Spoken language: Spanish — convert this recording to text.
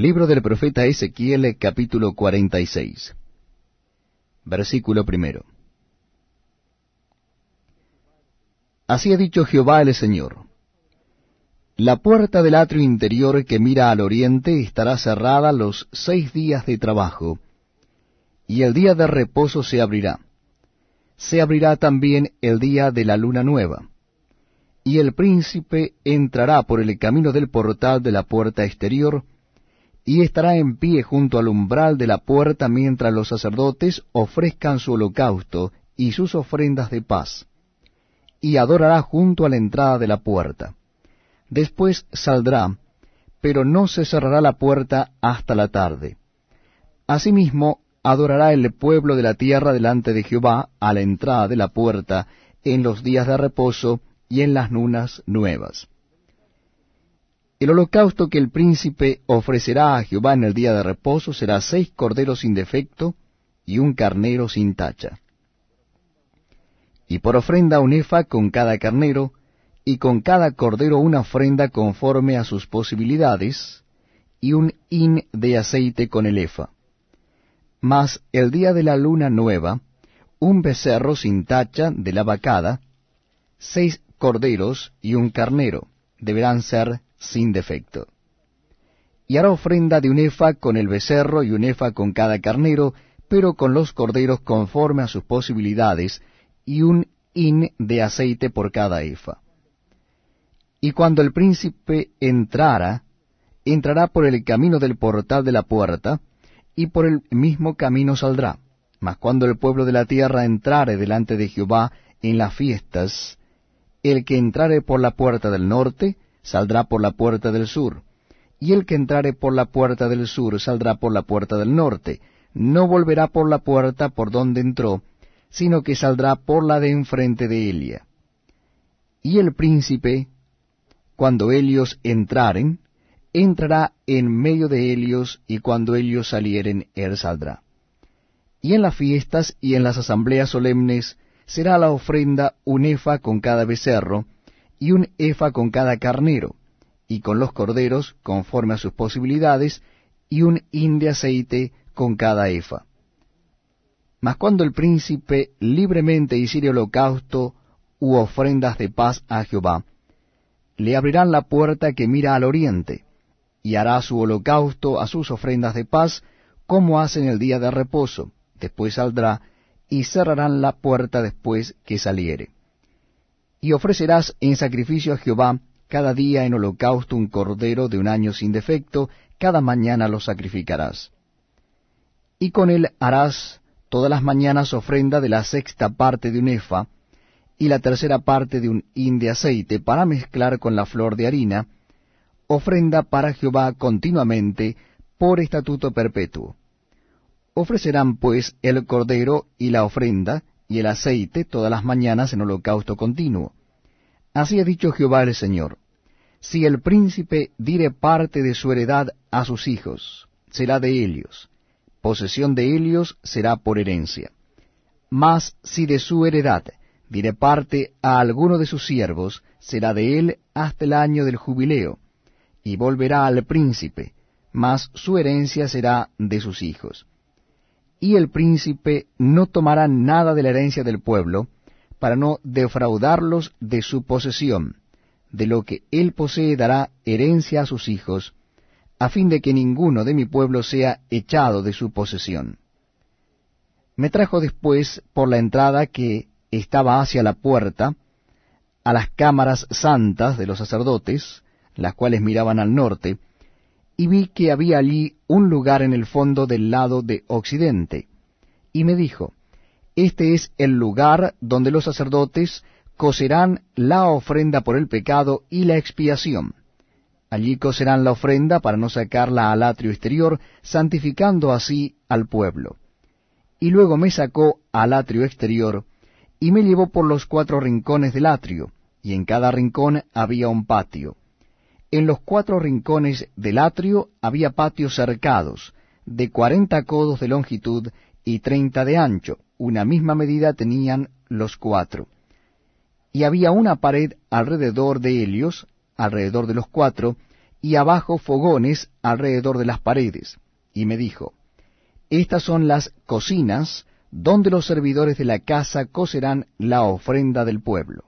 Libro del profeta Ezequiel capítulo 46 Versículo primero Así ha dicho Jehová el Señor. La puerta del atrio interior que mira al oriente estará cerrada los seis días de trabajo, y el día de reposo se abrirá. Se abrirá también el día de la luna nueva. Y el príncipe entrará por el camino del portal de la puerta exterior, y estará en pie junto al umbral de la puerta mientras los sacerdotes ofrezcan su holocausto y sus ofrendas de paz, y adorará junto a la entrada de la puerta. Después saldrá, pero no se cerrará la puerta hasta la tarde. Asimismo, adorará el pueblo de la tierra delante de Jehová a la entrada de la puerta en los días de reposo y en las lunas nuevas. El holocausto que el príncipe ofrecerá a Jehová en el día de reposo será seis corderos sin defecto y un carnero sin tacha. Y por ofrenda un efa con cada carnero, y con cada cordero una ofrenda conforme a sus posibilidades, y un hin de aceite con el efa. Mas el día de la luna nueva, un becerro sin tacha de la vacada, seis corderos y un carnero, deberán ser sin defecto. Y hará ofrenda de un efa con el becerro y un efa con cada carnero, pero con los corderos conforme a sus posibilidades, y un hin de aceite por cada efa. Y cuando el príncipe entrara, entrará por el camino del portal de la puerta, y por el mismo camino saldrá. Mas cuando el pueblo de la tierra entrare delante de Jehová en las fiestas, el que entrare por la puerta del norte, saldrá por la puerta del sur, y el que entrare por la puerta del sur, saldrá por la puerta del norte, no volverá por la puerta por donde entró, sino que saldrá por la de enfrente de Elia. Y el príncipe, cuando ellos entraren, entrará en medio de ellos, y cuando ellos salieren, él saldrá. Y en las fiestas y en las asambleas solemnes será la ofrenda un efa con cada becerro, y un efa con cada carnero, y con los corderos, conforme a sus posibilidades, y un hin de aceite con cada efa. Mas cuando el príncipe libremente hiciere holocausto u ofrendas de paz a Jehová, le abrirán la puerta que mira al oriente, y hará su holocausto a sus ofrendas de paz, como hacen el día de reposo. Después saldrá, y cerrarán la puerta después que saliere. Y ofrecerás en sacrificio a Jehová cada día en holocausto un cordero de un año sin defecto, cada mañana lo sacrificarás. Y con él harás todas las mañanas ofrenda de la sexta parte de un efa, y la tercera parte de un hin de aceite, para mezclar con la flor de harina, ofrenda para Jehová continuamente por estatuto perpetuo. Ofrecerán pues el cordero y la ofrenda y el aceite todas las mañanas en holocausto continuo. Así ha dicho Jehová el Señor. Si el príncipe dire parte de su heredad a sus hijos, será de ellos. Posesión de ellos será por herencia. Mas si de su heredad dire parte a alguno de sus siervos, será de él hasta el año del jubileo, y volverá al príncipe, mas su herencia será de sus hijos. Y el príncipe no tomará nada de la herencia del pueblo, para no defraudarlos de su posesión, de lo que él posee dará herencia a sus hijos, a fin de que ninguno de mi pueblo sea echado de su posesión. Me trajo después por la entrada que estaba hacia la puerta, a las cámaras santas de los sacerdotes, las cuales miraban al norte, y vi que había allí un lugar en el fondo del lado de occidente. Y me dijo, Este es el lugar donde los sacerdotes cocerán la ofrenda por el pecado y la expiación. Allí cocerán la ofrenda para no sacarla al atrio exterior, santificando así al pueblo. Y luego me sacó al atrio exterior, y me llevó por los cuatro rincones del atrio, y en cada rincón había un patio en los cuatro rincones del atrio había patios cercados, de cuarenta codos de longitud y treinta de ancho, una misma medida tenían los cuatro. Y había una pared alrededor de ellos, alrededor de los cuatro, y abajo fogones alrededor de las paredes. Y me dijo, Estas son las cocinas donde los servidores de la casa cocerán la ofrenda del pueblo.